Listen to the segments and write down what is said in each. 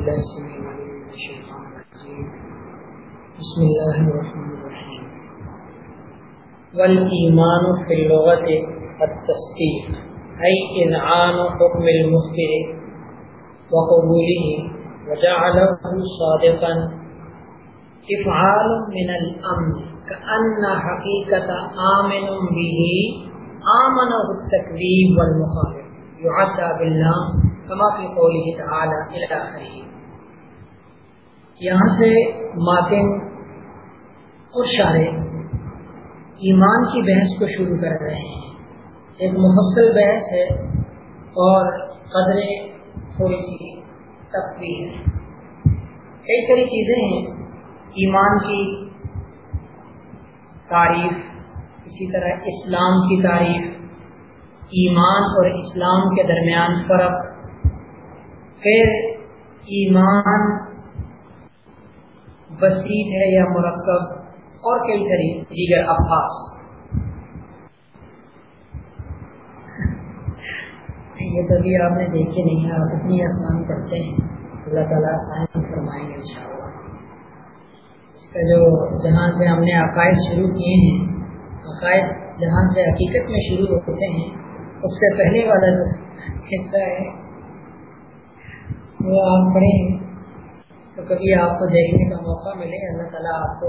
بالله السميع العليم من الشيطان الرجيم بسم الله الرحمن الرحيم والإيمان في اللغة التصديق، أي إنعام حكم المخبر وقبوله وجعله صادقا. إفعال من الأمر، كأن حقيقة آمن به، آمنه التكذيب والمخالف، يعدى بالله، كما في قوله تعالى إلى آخره. یہاں سے ماتن اور شارے ایمان کی بحث کو شروع کر رہے ہیں۔ ایک مفصل بحث ہے اور قدریں تھوڑی سی تفریح ہے۔ کئی ساری چیزیں ہیں۔ ایمان کی تعریف، اسی طرح اسلام کی تعریف، ایمان اور اسلام کے درمیان فرق۔ پھر ایمان بسیط ہے یا مرکب اور کئی طری دیگر افاس یہ کبھی آپ نے دیکھے نہیں ہے آپ اتنی آسان پڑھتے ہیں۔ اللہ تعالیٰ آسان فرمائیں گے انشاءاللہ۔ اس کا جو جہاں سے ہم نے عقائد شروع کیے ہیں، عقائد جہاں سے حقیقت میں شروع ہوتے ہیں، اس سے پہلے والا جو حصہ ہے، وہ آپ پڑھیں۔ تو کبھی آپ کو دیکھنے کا موقع ملے، اللہ تعالیٰ آپ کو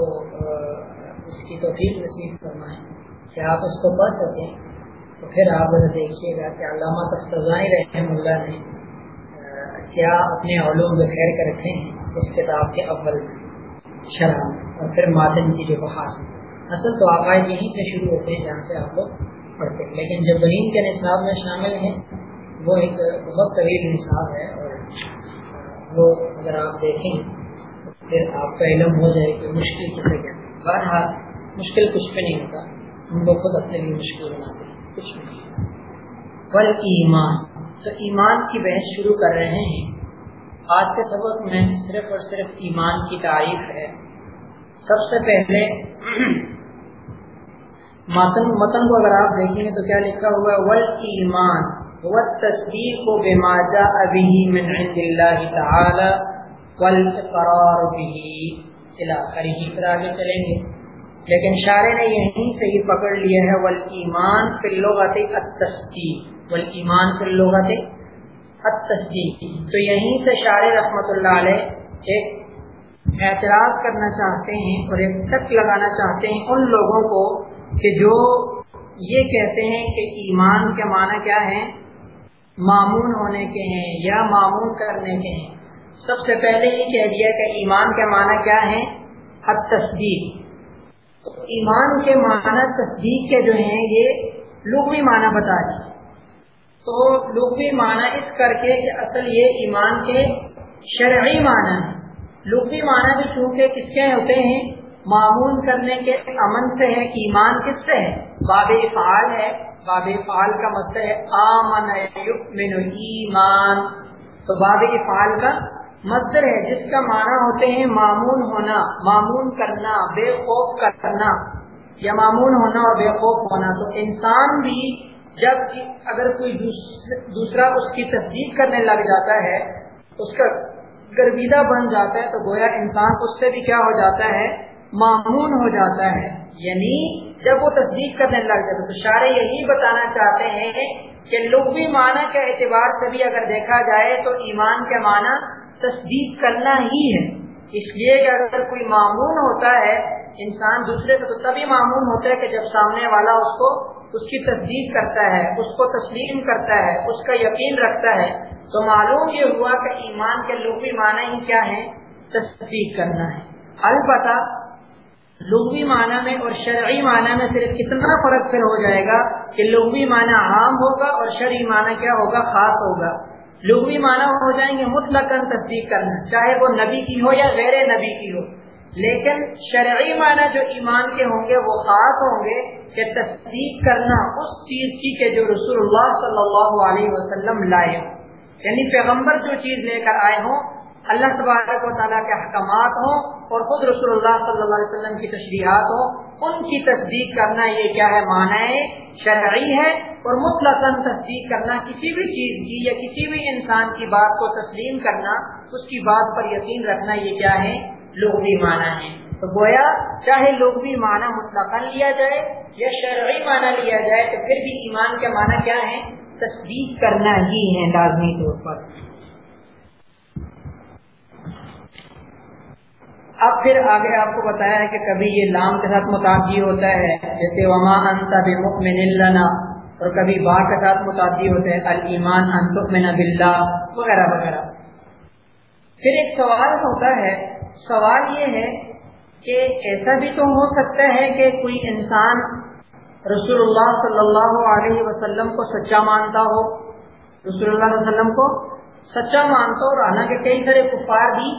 اس کی توفیق نصیب فرمائیں کہ آپ اس کو پڑھ سکیں۔ تو پھر آپ ذرا دیکھیے گا کہ علامہ تفتائی رحم اللہ نے کیا اپنے علوم بخیر کر رکھے ہیں، اس کتاب کے اول شرح اور پھر مادن کی جو بحاث اصل تو عقائد یہیں سے شروع ہوتے ہیں جہاں سے آپ لوگ پڑھتے ہیں، لیکن جب بہین کے نصاب میں شامل ہیں، وہ ایک بہت طویل نصاب ہے اور وہ اگر آپ دیکھیں پھر آپ کا علم ہو جائے کہ مشکل کسے کیا بہرحال مشکل کچھ بھی نہیں ہوتا، ہم لوگ خود اپنے لیے مشکل بناتے ہیں، کچھ بھی نہیں۔ بل ایمان، تو ایمان کی بحث شروع کر رہے ہیں۔ آج کے سبق میں صرف اور صرف ایمان کی تعریف ہے۔ سب سے پہلے متن متن کو اگر آپ دیکھیں گے تو کیا لکھا ہوا ہے؟ ول ایمان والتصديق بما جاء به من عند الله تعالى والاقرار به الى اخره پر آگے چلیں گے. لیکن شارع نے یہیں سے ہی پکڑ لیا ہے، والایمان فی اللغت التصدیق. والایمان فی اللغت التصدیق. تو یہیں سے شارع رحمت اللہ علیہ ایک اعتراض کرنا چاہتے ہیں اور ایک تک لگانا چاہتے ہیں ان لوگوں کو کہ جو یہ کہتے ہیں کہ ایمان کے معنی کیا ہے معمون ہونے کے ہیں یا معمون کرنے کے ہیں۔ سب سے پہلے یہ کہہ دیا کہ ایمان کے معنی کیا ہے حد تصدیق ایمان کے معنی تصدیق کے جو ہیں، یہ لغوی معنی بتا دی تو لغوی معنی اس کر کے کہ اصل یہ ایمان کے شرعی معنی ہے لغوی معنی بھی چونکہ کس کے ہوتے ہیں؟ معمول کرنے کے امن سے ہے کہ ایمان کس سے ہے؟ باب فعال ہے۔ باب فعال کا مطلب ہے، آمن یؤمن ایمان تو باب فعال کا مصدر ہے، جس کا معنی ہوتے ہیں معمول ہونا معمول کرنا، بے خوف کرنا، یا معمول ہونا اور بے خوف ہونا۔ تو انسان بھی جب اگر کوئی دوسرا اس کی تصدیق کرنے لگ جاتا ہے، اس کا گرویدہ بن جاتا ہے، تو گویا انسان اس سے بھی کیا ہو جاتا ہے؟ معمول ہو جاتا ہے۔ یعنی جب وہ تصدیق کرنے لگ جاتا تو شارے یہی بتانا چاہتے ہیں کہ لغوی معنی کے اعتبار سے بھی اگر دیکھا جائے تو ایمان کے معنی تصدیق کرنا ہی ہے۔ اس لیے کہ اگر کوئی معمول ہوتا ہے، انسان دوسرے کو تو تبھی معمول ہوتا ہے کہ جب سامنے والا اس کو، اس کی تصدیق کرتا ہے، اس کو تسلیم کرتا ہے، اس کا یقین رکھتا ہے۔ تو معلوم یہ ہوا کہ ایمان کے لغوی معنی ہی کیا ہے تصدیق کرنا ہے۔ البتہ لغوی معنی میں اور شرعی معنی میں صرف کتنا فرق پھر ہو جائے گا کہ لغوی معنی عام ہوگا اور شرعی معنی کیا ہوگا؟ خاص ہوگا۔ لغوی معنی ہو جائیں گے مطلق تصدیق کرنا، چاہے وہ نبی کی ہو یا غیر نبی کی ہو۔ لیکن شرعی معنی جو ایمان کے ہوں گے وہ خاص ہوں گے کہ تصدیق کرنا اس چیز کی کہ جو رسول اللہ صلی اللہ علیہ وسلم لائے ہوں۔ یعنی پیغمبر جو چیز لے کر آئے ہوں، اللہ تبارک و تعالیٰ کے احکامات ہوں اور خود رسول اللہ صلی اللہ علیہ وسلم کی تشریحات ہوں ان کی تصدیق کرنا یہ کیا ہے؟ معنی شرعی ہے اور مطلق تصدیق کرنا کسی بھی چیز کی یا کسی بھی انسان کی بات کو تسلیم کرنا، اس کی بات پر یقین رکھنا یہ کیا ہے؟ لغوی معنی ہے۔ تو گویا چاہے لغوی معنی مطلق لیا جائے یا شرعی معنی لیا جائے، تو پھر بھی ایمان کے معنی کیا ہے؟ تصدیق کرنا ہی ہے لازمی طور پر۔ اب پھر آگے آپ کو بتایا ہے کہ کبھی یہ لام کے ساتھ متعدی ہوتا ہے، جیسے وما انت بمؤمن لنا، اور کبھی با کے ساتھ متعدی ہوتا ہے الایمان ان تؤمن باللہ وغیرہ وغیرہ۔ پھر ایک سوال ہوتا ہے، سوال یہ ہے کہ ایسا بھی تو ہو سکتا ہے کہ کوئی انسان رسول اللہ صلی اللہ علیہ وسلم کو سچا مانتا ہو، رسول اللہ علیہ وسلم کو سچا مانتا ہو، اور حالانکہ کئی سارے کفار بھی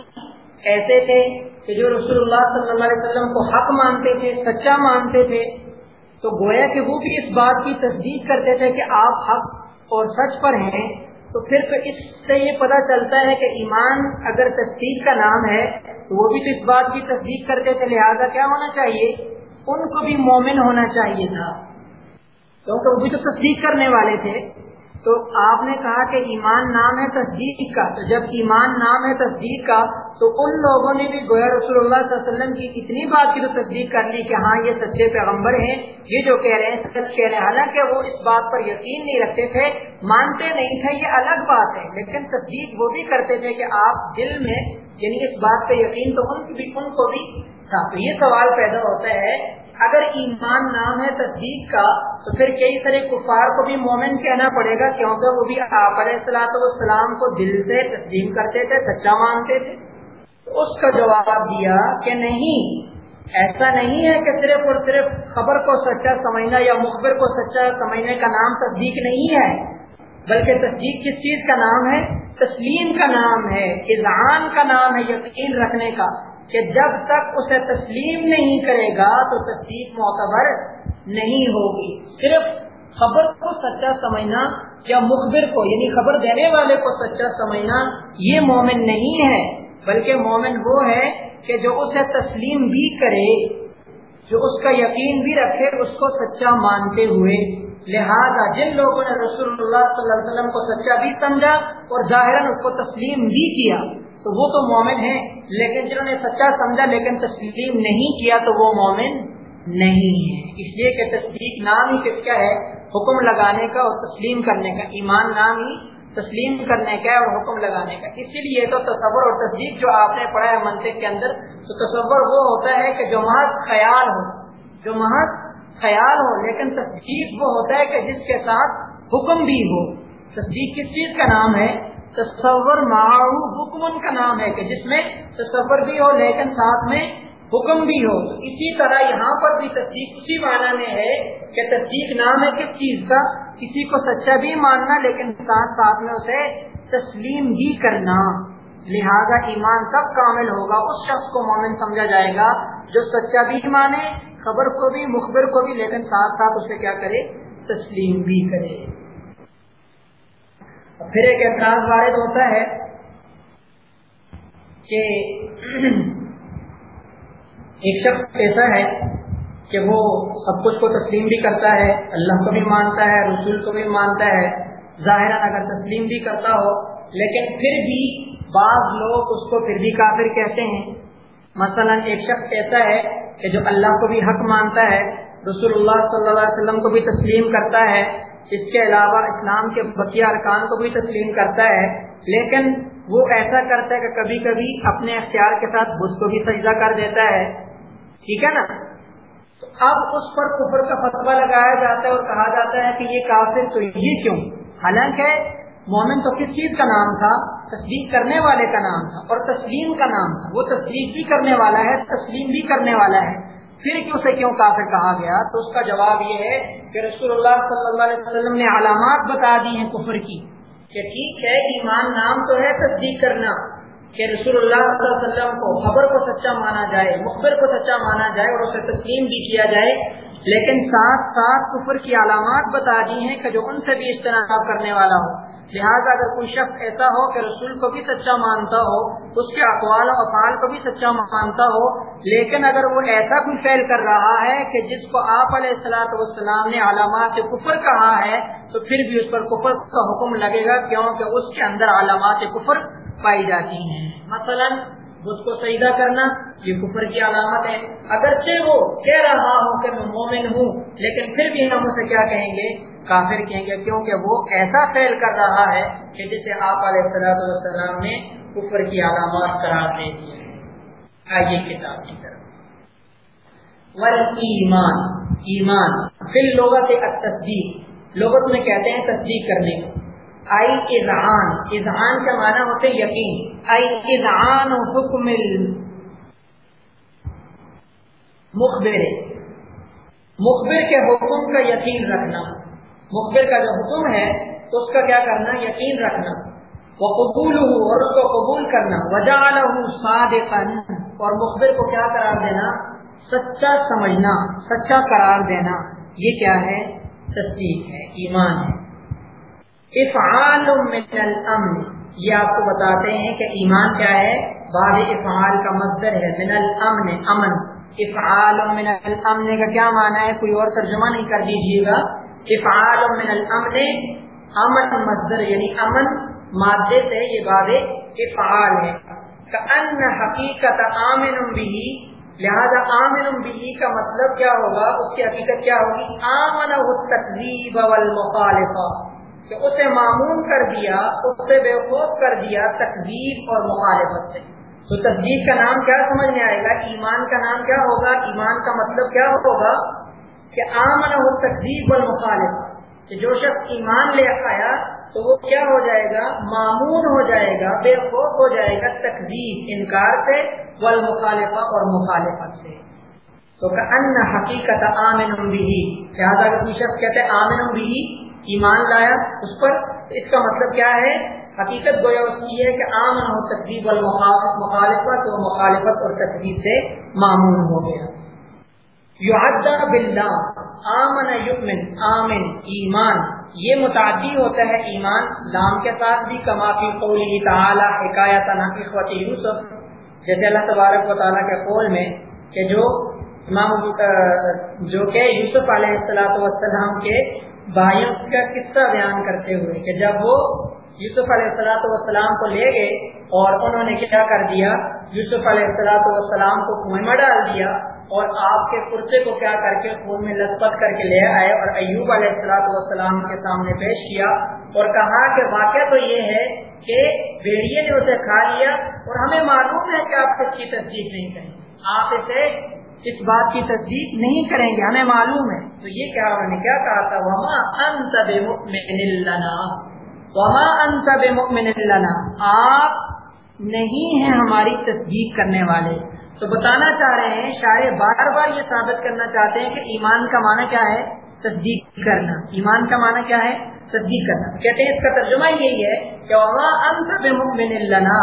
ایسے تھے کہ جو رسول اللہ صلی اللہ علیہ وسلم کو حق مانتے تھے، سچا مانتے تھے، تو گویا کہ وہ بھی اس بات کی تصدیق کرتے تھے کہ آپ حق اور سچ پر ہیں۔ تو پھر تو اس سے یہ پتہ چلتا ہے کہ ایمان اگر تصدیق کا نام ہے، تو وہ بھی تو اس بات کی تصدیق کرتے تھے، لہٰذا کیا ہونا چاہیے؟ ان کو بھی مومن ہونا چاہیے تھا۔ کیونکہ وہ بھی تو تصدیق کرنے والے تھے۔ تو آپ نے کہا کہ ایمان نام ہے تصدیق کا۔ تو جب ایمان نام ہے تصدیق کا تو ان لوگوں نے بھی گویا رسول اللہ صلی اللہ علیہ وسلم کی اتنی بات کی تو تصدیق کر لی کہ ہاں یہ سچے پیغمبر ہیں۔ یہ جو کہہ رہے ہیں، سچ کہہ رہے ہیں۔ حالانکہ وہ اس بات پر یقین نہیں رکھتے تھے، مانتے نہیں تھے، یہ الگ بات ہے۔ لیکن تصدیق وہ بھی کرتے تھے کہ آپ دل میں یعنی اس بات پہ یقین تو ان بھی، ان کو بھی تھا۔ تو یہ سوال پیدا ہوتا ہے، اگر ایمان نام ہے تصدیق کا، تو پھر کئی سارے کفار کو بھی مومن کہنا پڑے گا، کیونکہ وہ بھی آپ علیہ السلاۃ والسلام کو دل سے تسلیم کرتے تھے، سچا مانتے تھے۔ اس کا جواب دیا کہ نہیں، ایسا نہیں ہے کہ صرف اور صرف خبر کو سچا سمجھنا یا مخبر کو سچا سمجھنے کا نام تصدیق نہیں ہے، بلکہ تصدیق کس چیز کا نام ہے؟ تسلیم کا نام ہے، اذعان کا نام ہے یقین رکھنے کا کہ جب تک اسے تسلیم نہیں کرے گا تو تصدیق معتبر نہیں ہوگی۔ صرف خبر کو سچا سمجھنا یا مخبر کو یعنی خبر دینے والے کو سچا سمجھنا یہ مومن نہیں ہے۔ بلکہ مومن وہ ہے کہ جو اسے تسلیم بھی کرے، جو اس کا یقین بھی رکھے، اس کو سچا مانتے ہوئے۔ لہذا جن لوگوں نے رسول اللہ صلی اللہ علیہ وسلم کو سچا بھی سمجھا اور ظاہر اس کو تسلیم بھی کیا، تو وہ تو مومن ہے لیکن جنہوں نے سچا سمجھا لیکن تسلیم نہیں کیا، تو وہ مومن نہیں ہے اس لیے کہ تصدیق نام ہی کس کا ہے؟ حکم لگانے کا اور تسلیم کرنے کا۔ ایمان نام ہی تسلیم کرنے کا اور حکم لگانے کا۔ اسی لیے تو تصور اور تصدیق جو آپ نے پڑھا ہے منطق کے اندر، تو تصور وہ ہوتا ہے کہ جو محض خیال ہو، جو محض خیال ہو، لیکن تصدیق وہ ہوتا ہے کہ جس کے ساتھ حکم بھی ہو۔ تصدیق کس چیز کا نام ہے؟ تصور معروف حکم کا نام ہے کہ جس میں تصور بھی ہو لیکن ساتھ میں حکم بھی ہو۔ اسی طرح یہاں پر بھی تصدیق اسی معنی میں ہے کہ تصدیق نام ہے کس چیز کا، کسی کو سچا بھی ماننا لیکن ساتھ ساتھ میں اسے تسلیم بھی کرنا۔ لہذا ایمان کب کامل ہوگا اس شخص کو مومن سمجھا جائے گا جو سچا بھی مانے، خبر کو بھی، مخبر کو بھی، لیکن ساتھ ساتھ اسے کیا کرے؟ تسلیم بھی کرے۔ پھر ایک اعتراض وارد ہوتا ہے کہ ایک شخص ایسا ہے کہ وہ سب کچھ کو تسلیم بھی کرتا ہے، اللہ کو بھی مانتا ہے، رسول کو بھی مانتا ہے ظاہر اگر تسلیم بھی کرتا ہو، لیکن پھر بھی بعض لوگ اس کو پھر بھی کافر کہتے ہیں۔ مثلا ایک شخص ایسا ہے کہ جو اللہ کو بھی حق مانتا ہے رسول اللہ صلی اللہ علیہ وسلم کو بھی تسلیم کرتا ہے، اس کے علاوہ اسلام کے بقیہ ارکان کو بھی تسلیم کرتا ہے، لیکن وہ ایسا کرتا ہے کہ کبھی کبھی اپنے اختیار کے ساتھ بدھ کو بھی سجدہ کر دیتا ہے۔ ٹھیک ہے نا؟ تو اب اس پر کفر کا فتوا لگایا جاتا ہے اور کہا جاتا ہے کہ یہ کافر تو یہ کیوں؟ حالانکہ مومن تو کس چیز کا نام تھا؟ تسلیم کرنے والے کا نام تھا اور تسلیم کا نام تھا۔ وہ تسلیم بھی کرنے والا ہے، تسلیم بھی کرنے والا ہے۔ پھر کیوں سے کیوں کافر کہا گیا؟ تو اس کا جواب یہ ہے کہ رسول اللہ صلی اللہ علیہ وسلم نے علامات بتا دی ہیں کفر کی کہ ٹھیک ہے، ایمان نام تو ہے، تصدیق کرنا۔ کہ رسول اللہ صلی اللہ علیہ وسلم کو خبر کو سچا مانا جائے، مخبر کو سچا مانا جائے اور اسے تسلیم بھی کیا جائے۔ لیکن ساتھ ساتھ کفر کی علامات بتا دی ہیں کہ جو ان سے بھی اجتناب کرنے والا ہو۔ لہٰذا اگر کوئی شخص ایسا ہو کہ رسول کو بھی سچا مانتا ہو، اس کے اقوال و افعال کو بھی سچا مانتا ہو، لیکن اگر وہ ایسا کوئی فیل کر رہا ہے کہ جس کو آپ علیہ السلاۃ والسلام نے علامات کفر کہا ہے، تو پھر بھی اس پر کفر کا حکم لگے گا، کیونکہ اس کے اندر علامات کفر پائی جاتی ہیں۔ مثلا بت کو سجدہ کرنا یہ کفر کی علامت ہے۔ اگرچہ وہ کہہ رہا ہوں کہ میں مومن ہوں، لیکن پھر بھی ہم اسے کیا کہیں گے؟ کافر کہیں گے، کیونکہ وہ ایسا فیل کر رہا ہے کہ جسے آپ علیہ السلام والسلام نے کفر کی علامات قرار دے دی آئیے کتاب کی طرف۔ ایمان ایمان۔ پھر لوگت تصدیق لوگت میں کہتے ہیں تصدیق کرنے کو۔ آئی اذعان. اذعان کا معنی ہوتے یقین. آئی اذعان حکم مخبر. مخبر کے حکم کا یقین رکھنا. مخبر کا جو حکم ہے تو اس کا کیا کرنا؟ یقین رکھنا. وہ قبول اور اس کو قبول کرنا. وجہ صادقا. اور مخبر کو کیا قرار دینا؟ سچا سمجھنا، سچا قرار دینا. یہ کیا ہے؟ تصدیق ہے، ایمان ہے. افعال من الامن. یہ آپ کو بتاتے ہیں کہ ایمان کیا ہے؟ بعد افعال کا مصدر ہے من الامن، امن. افعال من الامن کا کیا معنی ہے؟ کوئی اور ترجمہ نہیں کر دیجیے گا. افعال من الامن، امن مصدر یعنی امن مادے سے یہ باب افعال ہے. ان حقیقت آمن بھی لہذا آمن بھی کا مطلب کیا ہوگا؟ اس کی حقیقت کیا ہوگی؟ آمن تقریب والمخالفہ. کہ اسے معمول کر دیا، اسے بے خوف کر دیا تقدیب اور مخالفت سے۔ تو تصدیق کا نام کیا سمجھ میں آئے گا؟ ایمان کا نام کیا ہوگا؟ ایمان کا مطلب کیا ہوگا؟ کہ آمن ہو تقدیب اور مخالفت۔ کہ جو شخص ایمان لے آیا تو وہ کیا ہو جائے گا؟ معمول ہو جائے گا، بے خوف ہو جائے گا تقدیب انکار سے ول مخالفہ اور مخالفت سے۔ تو ان حقیقت آمن بھی لہٰذا شخص کہتے آمن بھی ایمان لایا اس پر اس کا مطلب کیا ہے؟ حقیقت گویا اس کی ہے کہ آمن ہو تقریب مخالفت اور مخالفت اور تقریب سے معمول ہو گیا۔ باللہ، آمن یؤمن، آمن، ایمان۔ یہ متعدی ہوتا ہے ایمان۔ لام کے ساتھ بھی کما کی قولی تعالی حکایت اخوت یوسف۔ جیسے اللہ تبارک و تعالیٰ کے قول میں کہ جو امام جو کہ یوسف علیہ السلام کے بھائیوں کا قصہ بیان کرتے ہوئے کہ جب وہ یوسف علیہ السلاۃ والسلام کو لے گئے اور انہوں نے کیا کر دیا؟ یوسف علیہ السلاۃ والسلام کو کنویں میں ڈال دیا اور آپ کے کرتے کو کیا کر کے خون میں لطپت کر کے لے آئے اور ایوب علیہ السلاۃ والسلام کے سامنے پیش کیا اور کہا کہ واقعہ تو یہ ہے کہ بیڑیے نے اسے کھا لیا اور ہمیں معلوم ہے کہ آپ اس کی تصدیق نہیں کریں۔ آپ اسے اس بات کی تصدیق نہیں کریں گے، ہمیں معلوم ہے۔ تو یہ کیا انہوں نے کیا کہا تھا؟ وما انت بمؤمن لنا۔ وما انت بمؤمن لنا۔ آپ نہیں ہیں ہماری تصدیق کرنے والے۔ تو بتانا چاہ رہے ہیں، شاید بار بار یہ ثابت کرنا چاہتے ہیں کہ ایمان کا معنی کیا ہے؟ تصدیق کرنا۔ ایمان کا معنی کیا ہے؟ تصدیق کرنا۔ کہتے ہیں اس کا ترجمہ یہی ہے کہ وما انت بمؤمن لنا۔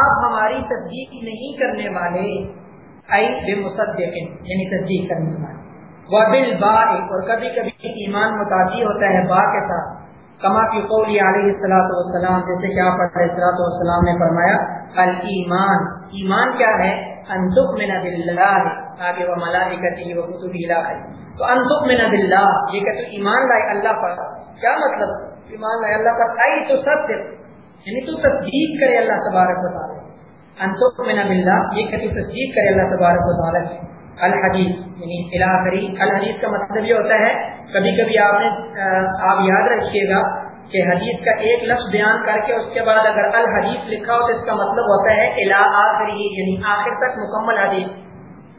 آپ ہماری تصدیق نہیں کرنے والے۔ بے مصدق یعنی تصدیق کرنے والا وبل با اور کبھی کبھی ایمان متعدی ہوتا ہے با کے ساتھ۔ کما کی قولی علیہ السلاۃ والسلام، جیسے کہ آپ علیہ السلاۃ والسلام نے فرمایا المان ایمان کیا ہے؟ انتق من باللہ، آگے وہ ملائکتی وہ کتبی الہی تو انتق من باللہ، یہ کہ تو ایمان لائے اللہ پر۔ کیا مطلب؟ ایمان لائے اللہ پر۔ آئی تو سب یعنی تو تصدیق کرے اللہ تبارک و تعالی۔ انتق من باللہ یہ کہ تو تصدیق کرے اللہ تبارک و تعالی الحدیث یعنی الہری الحدیث کا مطلب یہ ہوتا ہے کبھی کبھی آپ نے آپ یاد رکھیے گا کہ حدیث کا ایک لفظ بیان کر کے اس کے بعد اگر الحدیث لکھا ہو تو اس کا مطلب ہوتا ہے الہ آخری یعنی آخر تک مکمل حدیث۔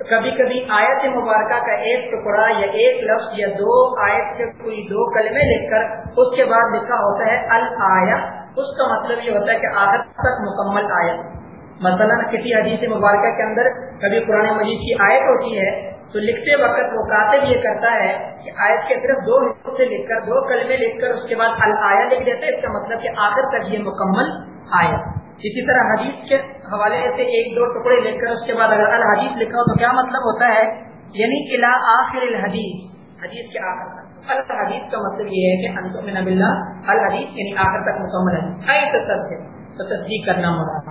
کبھی کبھی آیت مبارکہ کا ایک ٹکڑا یا ایک لفظ یا دو آیت کے کوئی دو کلمے لکھ کر اس کے بعد لکھا ہوتا ہے الآیا اس کا مطلب یہ ہوتا ہے کہ آخر تک مکمل آیت۔ مثلا کسی حدیث مبارکہ کے اندر کبھی قرآن مجید کی آیت ہوتی ہے، تو لکھتے وقت وہ کاتب یہ کرتا ہے کہ آیت کے صرف دو حصوں سے لکھ کر، دو کلمے لکھ کر، اس کے بعد الآیا لکھ دیتے اس کا مطلب کہ آخر تک یہ مکمل آیت۔ اسی طرح حدیث کے حوالے سے ایک دو ٹکڑے لکھ کر، اس کے بعد اگر الحدیث لکھا ہو تو کیا مطلب ہوتا ہے؟ یعنی الا آخر الحدیث، حدیث کے آخر تک۔ الحدیث کا مطلب یہ ہے کہ انتم من الحدیث یعنی آخر تک مکمل حدیث۔ تو تصدیق کرنا مراد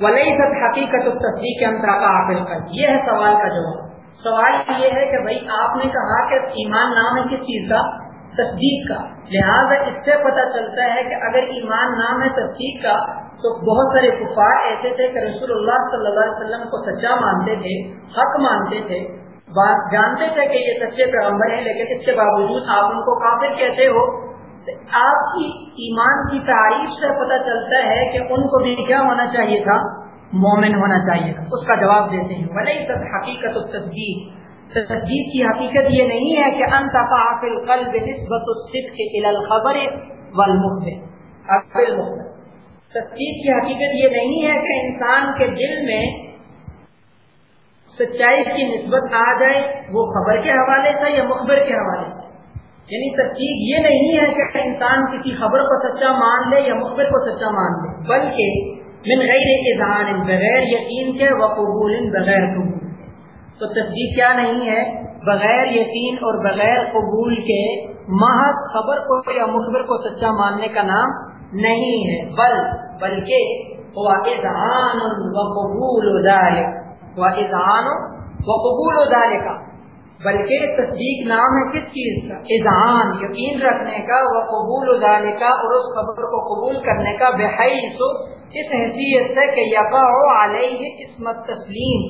ولی سب حقیقت تصدیق کے انترا کا حاصل کر یہ ہے سوال کا جواب۔ سوال یہ ہے کہ بھائی آپ نے کہا کہ ایمان نام ہے کس چیز کا؟ تصدیق کا۔ لہٰذا اس سے پتہ چلتا ہے کہ اگر ایمان نام ہے تصدیق کا، تو بہت سارے کفار ایسے تھے کہ رسول اللہ صلی اللہ علیہ وسلم کو سچا مانتے تھے، حق مانتے تھے۔ جانتے تھے کہ یہ سچے پیغمبر ہیں، لیکن اس کے باوجود آپ ان کو کافر کہتے ہو۔ آپ کی ایمان کی تعریف سے پتہ چلتا ہے کہ ان کو بھی کیا ہونا چاہیے تھا؟ مومن ہونا چاہیے تھا۔ اس کا جواب دیتے ہیں۔ بھلے سب حقیقت و تصدیق تصدیق کی حقیقت یہ نہیں ہے کہ ان تفاقل قلب نسبت الصدق الى الخبر والمخبر۔ تصدیق کی حقیقت یہ نہیں ہے کہ انسان کے دل میں سچائی کی نسبت آ جائے، وہ خبر کے حوالے سے یا مخبر کے حوالے سے یعنی تصدیق یہ نہیں ہے کہ انسان کسی خبر کو سچا مان لے یا مخبر کو سچا مان لے، بلکہ من غیر اظہار بغیر یقین کے و قبول بغیر قبول تو تصدیق کیا نہیں ہے؟ بغیر یقین اور بغیر قبول کے محض خبر کو یا مخبر کو سچا ماننے کا نام نہیں ہے، بل، بلکہ وہ اذہان و قبول و اذہان و قبول کا بلکہ تصدیق نام ہے کس چیز کا؟ اذہان، یقین رکھنے کا، وہ قبول ادارے کا اور اس خبر کو قبول کرنے کا، بحیث اس حیثیت سے کہ یقا علیہ اسمت تسلیم،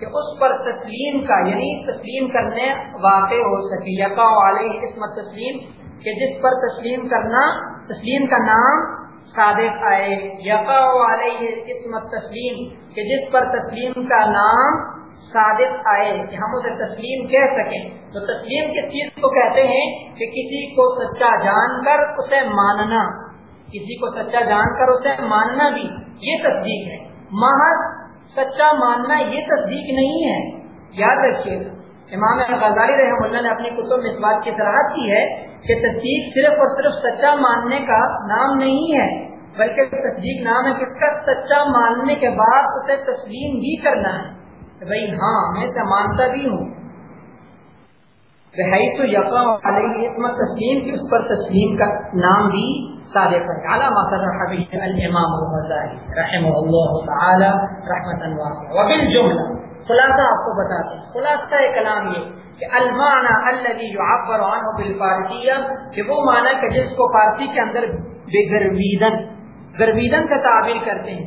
کہ اس پر تسلیم کا یعنی تسلیم کرنے واقع ہو سکے یقا علیہ قسمت تسلیم، کہ جس پر تسلیم کرنا، تسلیم کا نام صادق آئے یقا علیہ قسمت تسلیم، کہ جس پر تسلیم کا نام صادق آئے کہ ہم اسے تسلیم کہہ سکیں۔ تو تسلیم کس چیز کو کہتے ہیں کہ کسی کو سچا جان کر اسے ماننا، کسی کو سچا جان کر اسے ماننا بھی یہ تصدیق ہے۔ محض سچا ماننا یہ تصدیق نہیں ہے۔ یاد رکھیے، امام غزالی رحم اللہ نے اپنی کتب میں اس بات کی صلاحت کی ہے کہ تصدیق صرف اور صرف سچا ماننے کا نام نہیں ہے، بلکہ تصدیق نام ہے کس کا سچا ماننے کے بعد اسے تسلیم بھی کرنا ہے۔ بھائی ہاں میں اسے مانتا بھی ہوں۔ رہائی تو یقین علیہ اسم تسلیم کی، اس پر تسلیم کا نام بھی صادق ہے۔ علامہ صرح به الامام الغزالی رحمه الله تعالی، رحمتا واسعه وبالجمله خلاصہ آپ کو بتاتے ہیں خلاصہ کلام یہ کہ المعنى الذي يعبر عنه بالفارسیہ، کہ وہ معنی کہ جس کو فارسی کے اندر بے گرویدن گرویدن کا تعبیر کرتے ہیں۔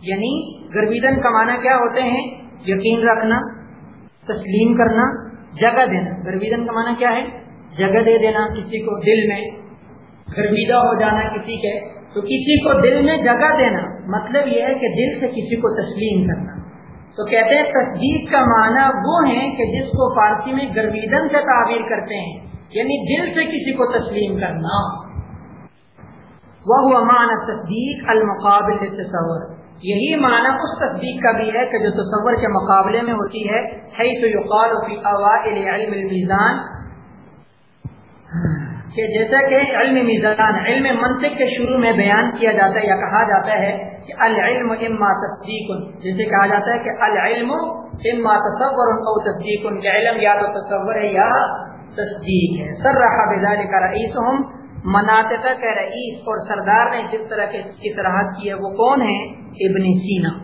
یعنی گرویدن کا معنی کیا ہوتے ہیں؟ یقین رکھنا، تسلیم کرنا، جگہ دینا۔ گرویدن کا معنی کیا ہے؟ جگہ دے دینا کسی کو دل میں۔ گرمیدہ ہو جانا کسی کے۔ تو کسی کو دل میں جگہ دینا مطلب یہ ہے کہ دل سے کسی کو تسلیم کرنا۔ تو کہتے ہیں تصدیق کا معنی وہ ہے کہ جس کو فارسی میں گرویدن سے تعبیر کرتے ہیں یعنی دل سے کسی کو تسلیم کرنا۔ وہ معنی تصدیق المقابل تصور یہی معنی اس تصدیق کا بھی ہے کہ جو تصور کے مقابلے میں ہوتی ہے تو یقال فی اوائل علم المیزان، کہ جیسا کہ علم میزان، علم منطق کے شروع میں بیان کیا جاتا ہے یا کہا جاتا ہے کہ العلم اما تصدیق، جیسے کہا جاتا ہے کہ العلم اما تصور او تصدیق، کہ علم یا تو تصور ہے یا تصدیق ہے۔ سر رہا بزار کا رئیس ہم مناطق کے رئیس اور سردار نے جس طرح کی طرح کی ہے وہ کون ہے ابن سینا۔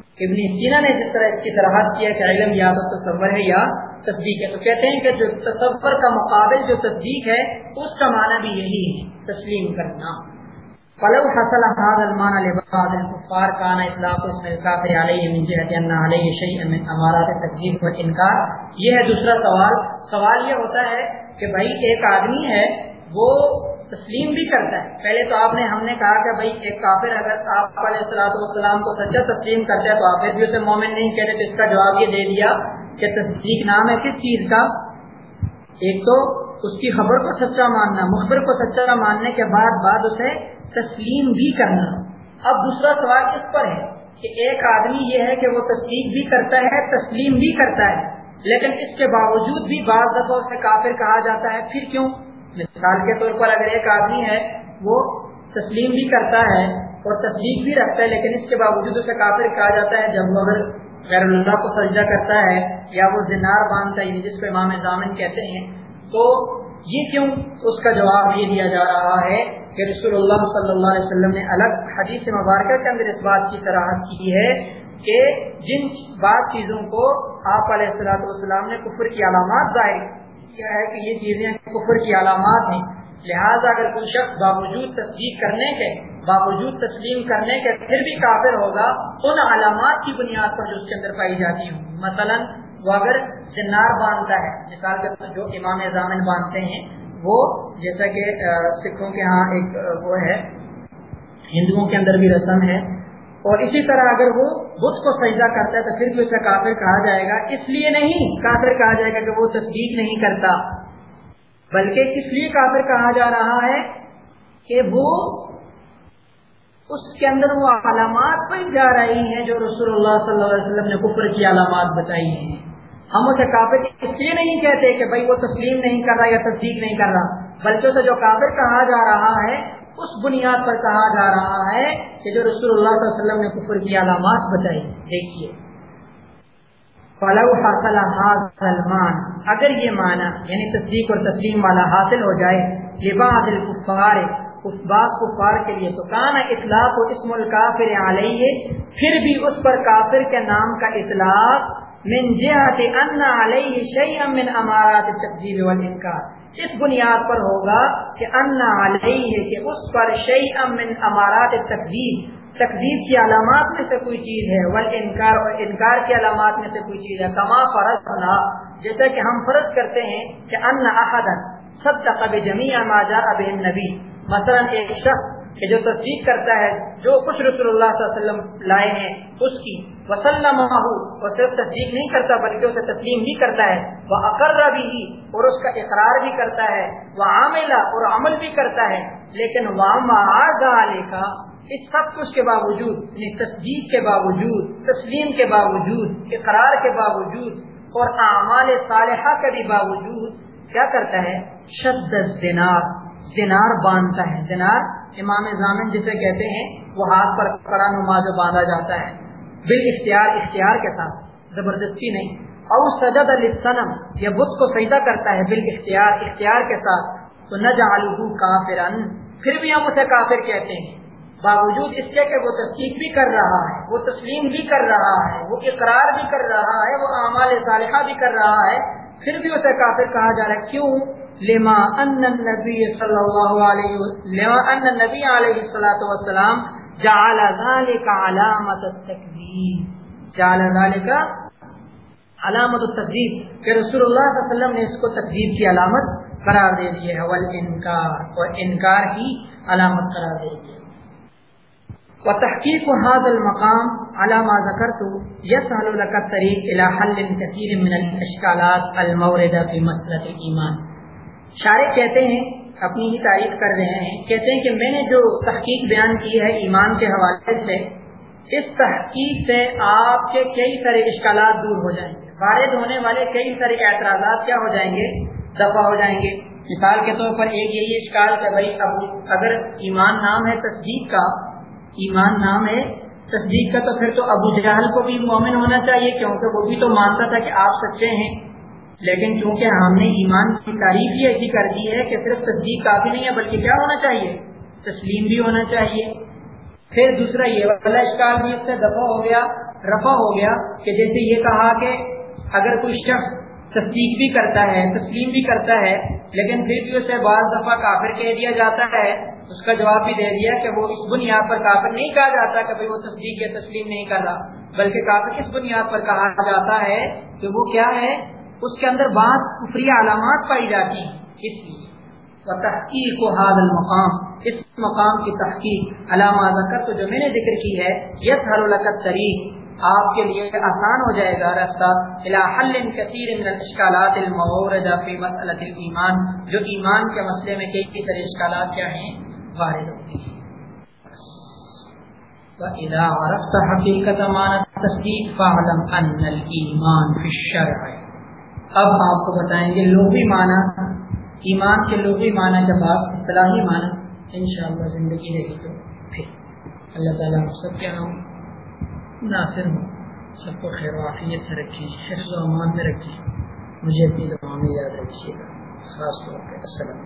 ابن سینا نے جس طرح کی طرح کیا کہ علم یا تو تصور ہے یا تصدیق ہے۔ تو کہتے ہیں کہ جو تصور کا مقابل جو تصدیق ہے، اس کا معنی بھی یہی ہے، تسلیم کرنا۔ فلو حصل هذا المعنى لبعض الكفار كان اطلاق اسم الكافر عليه من جهه ان عليه شيء من امارات التكذيب والانكار یہ ہے دوسرا سوال۔ سوال یہ ہوتا ہے کہ بھائی، ایک آدمی ہے، وہ تسلیم بھی کرتا ہے۔ پہلے تو آپ نے ہم نے کہا کہ بھائی، ایک کافر اگر آپ علیہ السلام کو سچا تسلیم کرتا ہے تو آپ بھی اسے مومن نہیں کہتے، تو اس کا جواب یہ دے دیا کہ تصدیق نام ہے کس چیز کا؟ ایک تو اس کی خبر کو سچا ماننا، مخبر کو سچا ماننے کے بعد بعد اسے تسلیم بھی کرنا۔ اب دوسرا سوال اس پر ہے کہ ایک آدمی یہ ہے کہ وہ تسلیم بھی کرتا ہے، تسلیم بھی کرتا ہے، لیکن اس کے باوجود بھی بعض دفعہ اسے کافر کہا جاتا ہے، پھر کیوں؟ مثال کے طور پر اگر ایک آدمی ہے، وہ تسلیم بھی کرتا ہے اور تصدیق بھی رکھتا ہے، لیکن اس کے باوجود اسے کافر کہا جاتا ہے، جب وہ اگر غیر اللہ کو سجدہ کرتا ہے یا وہ زنار باندھتا ہے یعنی جس کو امام ضامن کہتے ہیں۔ تو یہ کیوں اس کا جواب یہ دیا جا رہا ہے کہ رسول اللہ صلی اللہ علیہ وسلم نے الگ حدیث مبارکہ کے اندر اس بات کی سراہد کی ہے کہ جن بات چیزوں کو آپ علیہ السلاۃ والسلام نے کفر کی علامات ظاہر کیا ہے کہ یہ چیزیں کفر کی علامات ہیں؟ لہٰذا اگر کوئی شخص باوجود تصدیق کرنے کے، باوجود تسلیم کرنے کے پھر بھی کافر ہوگا، ان علامات کی بنیاد پر جو اس کے اندر پائی جاتی ہوں مثلا وہ اگر زنار باندھتا ہے، مثال کے جو امام ضامن باندھتے ہیں، وہ جیسا کہ سکھوں کے ہاں ایک وہ ہے، ہندوؤں کے اندر بھی رسم ہے۔ اور اسی طرح اگر وہ بدھ کو سجدہ کرتا ہے تو پھر بھی اسے کافر کہا جائے گا۔ اس لیے نہیں کافر کہا جائے گا کہ وہ تصدیق نہیں کرتا۔ بلکہ اس لیے کافر کہا جا رہا ہے کہ وہ اس کے اندر وہ علامات پہ جا رہی ہیں جو رسول اللہ صلی اللہ علیہ وسلم نے کفر کی علامات بتائی ہیں۔ ہم اسے کافر اس لیے نہیں کہتے کہ بھائی وہ تسلیم نہیں کر رہا یا تصدیق نہیں کر رہا، بلکہ اسے جو کافر کہا جا رہا ہے اس بنیاد پر کہا جا رہا ہے کہ جو رسول اللہ صلی اللہ علیہ وسلم نے کفر کی علامات بتائی، دیکھیے۔ سلمان اگر یہ معنی یعنی تصدیق اور تسلیم والا حاصل ہو جائے لباس الکفار اس بات کفار کے لیے تو کان اطلاق و اسم الکافر علیہ، پھر بھی اس پر کافر کے نام کا اطلاق۔ من جہت ان علیہ شیئا من امارات التکذیب والانکار اس بنیاد پر ہوگا کہ ان علیہ کہ اس پر شعی امن امارات تقدیب تقدیب کی علامات میں سے کوئی چیز ہے ول انکار اور انکار کی علامات میں سے کوئی چیز ہے۔ کما فرض نہ جیسا کہ ہم فرض کرتے ہیں کہ ان احدن سب تقب جمی ماجا اب نبی مثلا ایک شخص کہ جو تصدیق کرتا ہے، جو کچھ رسول اللہ صلی اللہ علیہ وسلم لائے ہیں، اس کی وسلم صرف تصدیق نہیں کرتا، بلکہ اسے تسلیم بھی کرتا ہے۔ وہ اقرا بھی اور اس کا اقرار بھی کرتا ہے۔ وہ عاملہ اور عمل بھی کرتا ہے۔ لیکن کا اس سب کچھ کے باوجود یعنی تصدیق کے باوجود، تسلیم کے باوجود، اقرار کے باوجود، اور اعمال صالحہ کے بھی باوجود، کیا کرتا ہے؟ شد زنار باندھتا ہے۔ زنار امام ضامن جسے کہتے ہیں، وہ ہاتھ پر قرآن نماز باندھا جاتا ہے۔ بال اختیار اختیار کے ساتھ۔ زبردستی نہیں۔ اور سجد السنم یہ بدھ کو سجدہ کرتا ہے بال اختیار اختیار کے ساتھ۔ تو نہ جالو کافرن۔ پھر بھی ہم اسے کافر کہتے ہیں۔ باوجود اس کے کہ وہ تصدیق بھی کر رہا ہے، وہ تسلیم بھی کر رہا ہے، وہ اقرار بھی کر رہا ہے، وہ اعمال صالحہ بھی کر رہا ہے۔ پھر بھی اسے کافر کہا جا رہا ہے، کیوں؟ لما ان النبی صلی اللہ علیہ لما ان النبی علیہ الصلوۃ والسلام جعل ذلك علامت التکذیب. جعل ذلك علامت التکذیب. کہ رسول اللہ صلی اللہ علیہ وسلم نے اس کو تکذیب کی علامت قرار دے دی ہے، والانکار. اور انکار کی علامت قرار دے دی ہے۔ وتحقيق هذا المقام على ما ذكرت يسهل لك الطريق الى حل كثير من الاشكالات الموردة في مسألة الايمان شارع کہتے ہیں، اپنی ہی تعریف کر رہے ہیں، کہتے ہیں کہ میں نے جو تحقیق بیان کی ہے ایمان کے حوالے سے، اس تحقیق سے آپ کے کئی سارے اشکالات دور ہو جائیں گے۔ وارد ہونے والے کئی سارے اعتراضات کیا ہو جائیں گے؟ دفاع ہو جائیں گے۔ مثال کے طور پر ایک یہی اشکال کہ بھائی اب اگر ایمان نام ہے تصدیق کا ایمان نام ہے، تصدیق کا تو پھر تو ابو جہل کو بھی مومن ہونا چاہیے، کیونکہ وہ بھی تو مانتا تھا کہ آپ سچے ہیں۔ لیکن چونکہ ہم نے ایمان کی تعریف ہی ایسی کر دی ہے کہ صرف تصدیق کافی نہیں ہے، بلکہ کیا ہونا چاہیے؟ تسلیم بھی ہونا چاہیے۔ پھر دوسرا یہ والا اشکال بھی اس سے دفاع ہو گیا، رفع ہو گیا کہ جیسے یہ کہا کہ اگر کوئی شخص تصدیق بھی کرتا ہے، تسلیم بھی کرتا ہے، لیکن پھر بھی اسے بعض دفعہ کافر کہہ دیا جاتا ہے اس کا جواب بھی دے دیا کہ وہ اس بنیاد پر کافر نہیں کہا جاتا کہ وہ تصدیق یا تسلیم نہیں کر رہا، بلکہ کافر اس بنیاد پر کہا جاتا ہے کہ وہ کیا ہے؟ اس کے اندر بعض کفری علامات پائی جاتی ہیں۔ اس لیے تحقیق و حاد المقام، اس مقام کی تحقیق۔ علامہ ذکر تو جو میں نے ذکر کی ہے یہ ہر القت طریق آپ کے لیے آسان ہو جائے گا رستہ حل کثیر من الاشکالات فی الایمان۔ جو ایمان کے مسئلے میں کئی کئی طرح اشکالات کیا ہیں؟ وارد ہوتی ہیں وَإِذَا عَرَفْتَ حَقِيقَةَ مَعْنَى التَّصْدِيقِ فَاعْلَمْ أَنَّ الْإِيمَانَ فِي الشَّرْعِ۔ اب آپ کو بتائیں گے لغوی معنی۔ ایمان کے لغوی معنی جب آپ اصطلاحی معنی، انشاءاللہ زندگی رہی تو پھر۔ اللہ تعالیٰ سب کیا ہوں ناصر ہوں۔ سب کو خیر وافیت سے رکھیے حفظ و امان میں رکھیے مجھے اپنی دعا میں یاد رکھیے گا، خاص طور پہ السلام